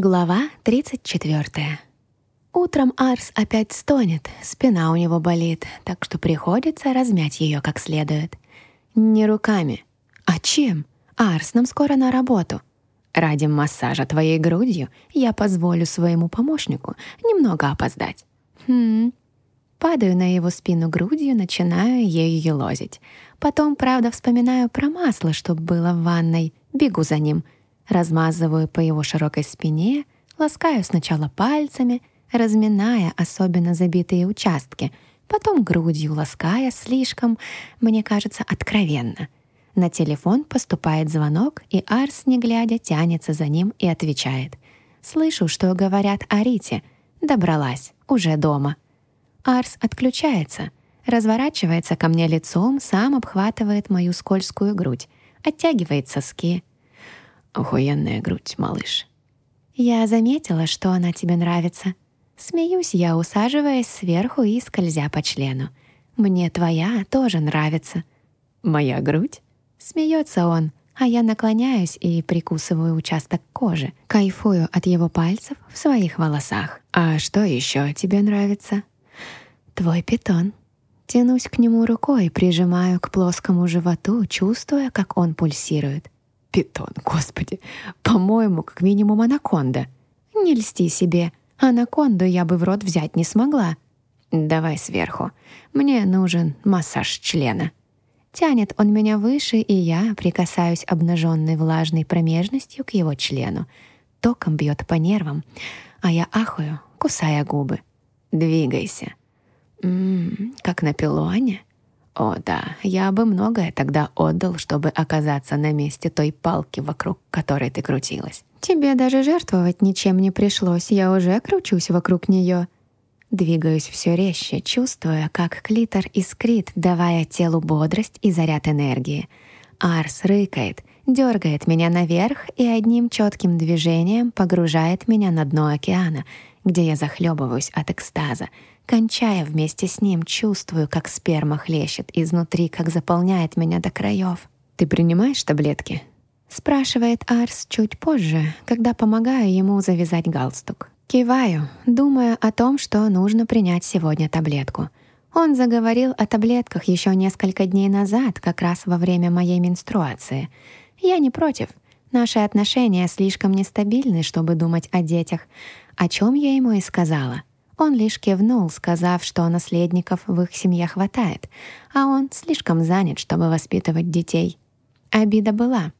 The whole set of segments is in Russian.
Глава 34. Утром Арс опять стонет, спина у него болит, так что приходится размять ее как следует. Не руками. А чем? Арс, нам скоро на работу. Ради массажа твоей грудью я позволю своему помощнику немного опоздать. Хм. Падаю на его спину грудью, начинаю ею елозить. Потом, правда, вспоминаю про масло, что было в ванной. Бегу за ним — Размазываю по его широкой спине, ласкаю сначала пальцами, разминая особенно забитые участки, потом грудью лаская слишком, мне кажется, откровенно. На телефон поступает звонок, и Арс, не глядя, тянется за ним и отвечает. «Слышу, что говорят о Рите. Добралась, уже дома». Арс отключается, разворачивается ко мне лицом, сам обхватывает мою скользкую грудь, оттягивает соски, Охуенная грудь, малыш. Я заметила, что она тебе нравится. Смеюсь я, усаживаясь сверху и скользя по члену. Мне твоя тоже нравится. Моя грудь? Смеется он, а я наклоняюсь и прикусываю участок кожи, кайфую от его пальцев в своих волосах. А что еще тебе нравится? Твой питон. Тянусь к нему рукой, прижимаю к плоскому животу, чувствуя, как он пульсирует. Питон, господи, по-моему, как минимум анаконда. Не льсти себе, анаконду я бы в рот взять не смогла. Давай сверху, мне нужен массаж члена. Тянет он меня выше, и я прикасаюсь обнаженной влажной промежностью к его члену. Током бьет по нервам, а я ахую, кусая губы. Двигайся. Ммм, как на пилоне. О да, я бы многое тогда отдал, чтобы оказаться на месте той палки, вокруг которой ты крутилась. Тебе даже жертвовать ничем не пришлось, я уже кручусь вокруг нее. Двигаюсь все резче, чувствуя, как клитор искрит, давая телу бодрость и заряд энергии. Арс рыкает, дергает меня наверх и одним четким движением погружает меня на дно океана, где я захлебываюсь от экстаза, Кончая вместе с ним, чувствую, как сперма хлещет изнутри, как заполняет меня до краев. «Ты принимаешь таблетки?» Спрашивает Арс чуть позже, когда помогаю ему завязать галстук. Киваю, думая о том, что нужно принять сегодня таблетку. Он заговорил о таблетках еще несколько дней назад, как раз во время моей менструации. Я не против. Наши отношения слишком нестабильны, чтобы думать о детях, о чем я ему и сказала. Он лишь кивнул, сказав, что наследников в их семье хватает, а он слишком занят, чтобы воспитывать детей. Обида была.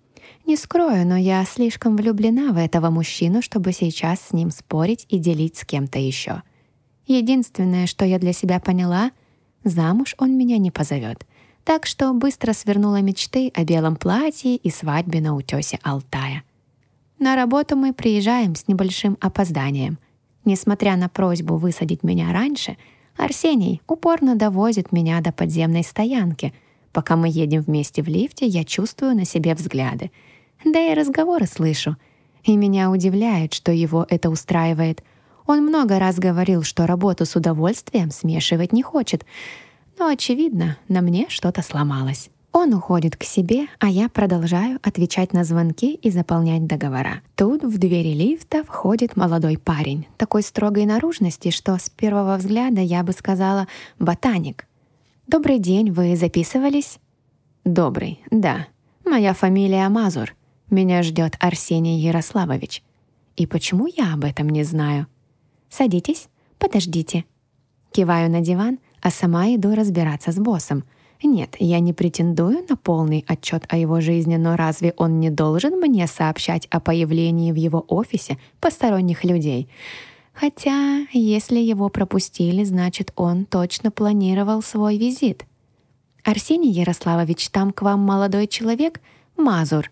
Не скрою, но я слишком влюблена в этого мужчину, чтобы сейчас с ним спорить и делить с кем-то еще. Единственное, что я для себя поняла, замуж он меня не позовет. Так что быстро свернула мечты о белом платье и свадьбе на утесе Алтая. На работу мы приезжаем с небольшим опозданием — Несмотря на просьбу высадить меня раньше, Арсений упорно довозит меня до подземной стоянки. Пока мы едем вместе в лифте, я чувствую на себе взгляды. Да и разговоры слышу. И меня удивляет, что его это устраивает. Он много раз говорил, что работу с удовольствием смешивать не хочет. Но, очевидно, на мне что-то сломалось. Он уходит к себе, а я продолжаю отвечать на звонки и заполнять договора. Тут в двери лифта входит молодой парень, такой строгой наружности, что с первого взгляда я бы сказала «ботаник». «Добрый день, вы записывались?» «Добрый, да. Моя фамилия Мазур. Меня ждет Арсений Ярославович. И почему я об этом не знаю?» «Садитесь, подождите». Киваю на диван, а сама иду разбираться с боссом — нет, я не претендую на полный отчет о его жизни, но разве он не должен мне сообщать о появлении в его офисе посторонних людей? Хотя, если его пропустили, значит, он точно планировал свой визит. «Арсений Ярославович, там к вам молодой человек? Мазур».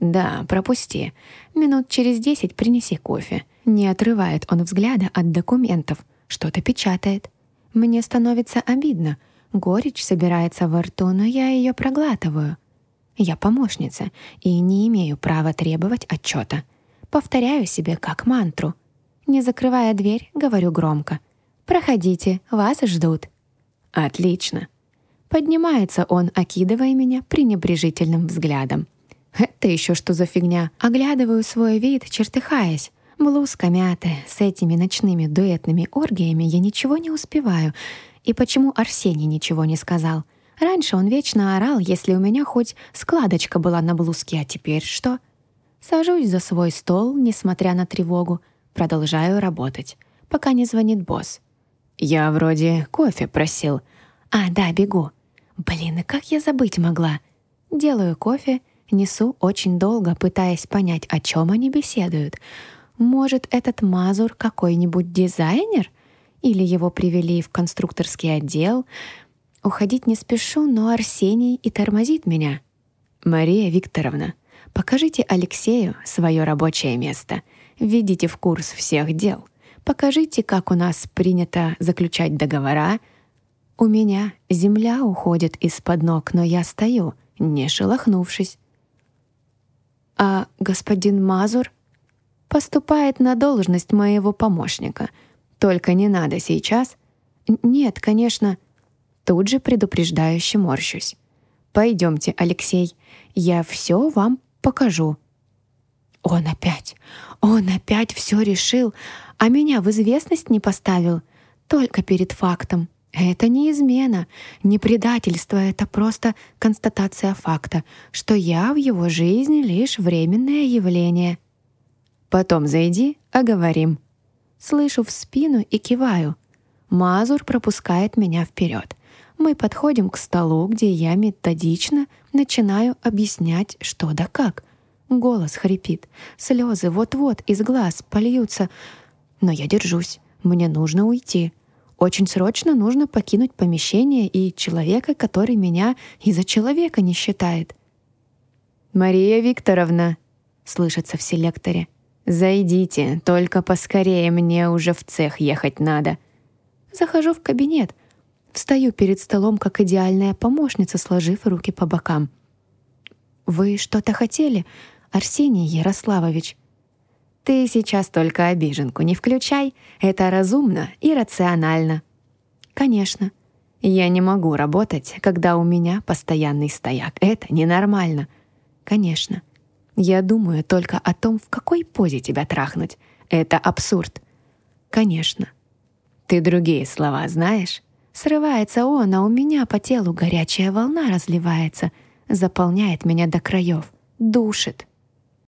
«Да, пропусти. Минут через десять принеси кофе». Не отрывает он взгляда от документов. Что-то печатает. Мне становится обидно — Горечь собирается во рту, но я ее проглатываю. Я помощница и не имею права требовать отчета. Повторяю себе как мантру. Не закрывая дверь, говорю громко. «Проходите, вас ждут». «Отлично». Поднимается он, окидывая меня пренебрежительным взглядом. «Это еще что за фигня?» Оглядываю свой вид, чертыхаясь. Блузка мятая, с этими ночными дуэтными оргиями я ничего не успеваю. И почему Арсений ничего не сказал? Раньше он вечно орал, если у меня хоть складочка была на блузке, а теперь что? Сажусь за свой стол, несмотря на тревогу, продолжаю работать, пока не звонит босс. «Я вроде кофе просил». «А, да, бегу». «Блин, и как я забыть могла?» Делаю кофе, несу очень долго, пытаясь понять, о чем они беседуют. Может, этот Мазур какой-нибудь дизайнер? Или его привели в конструкторский отдел? Уходить не спешу, но Арсений и тормозит меня. «Мария Викторовна, покажите Алексею свое рабочее место. Введите в курс всех дел. Покажите, как у нас принято заключать договора. У меня земля уходит из-под ног, но я стою — не шелохнувшись. «А господин Мазур поступает на должность моего помощника. Только не надо сейчас». «Нет, конечно». Тут же предупреждающе морщусь. «Пойдемте, Алексей, я все вам покажу». Он опять, он опять все решил, а меня в известность не поставил, только перед фактом. Это не измена, не предательство, это просто констатация факта, что я в его жизни лишь временное явление. Потом зайди, а говорим. Слышу в спину и киваю. Мазур пропускает меня вперед. Мы подходим к столу, где я методично начинаю объяснять, что да как. Голос хрипит, слезы вот-вот из глаз польются. Но я держусь, мне нужно уйти. Очень срочно нужно покинуть помещение и человека, который меня из-за человека не считает. «Мария Викторовна», — слышится в селекторе, — «зайдите, только поскорее, мне уже в цех ехать надо». Захожу в кабинет, встаю перед столом, как идеальная помощница, сложив руки по бокам. «Вы что-то хотели, Арсений Ярославович?» Ты сейчас только обиженку не включай. Это разумно и рационально. Конечно. Я не могу работать, когда у меня постоянный стояк. Это ненормально. Конечно. Я думаю только о том, в какой позе тебя трахнуть. Это абсурд. Конечно. Ты другие слова знаешь? Срывается он, а у меня по телу горячая волна разливается, заполняет меня до краев, душит.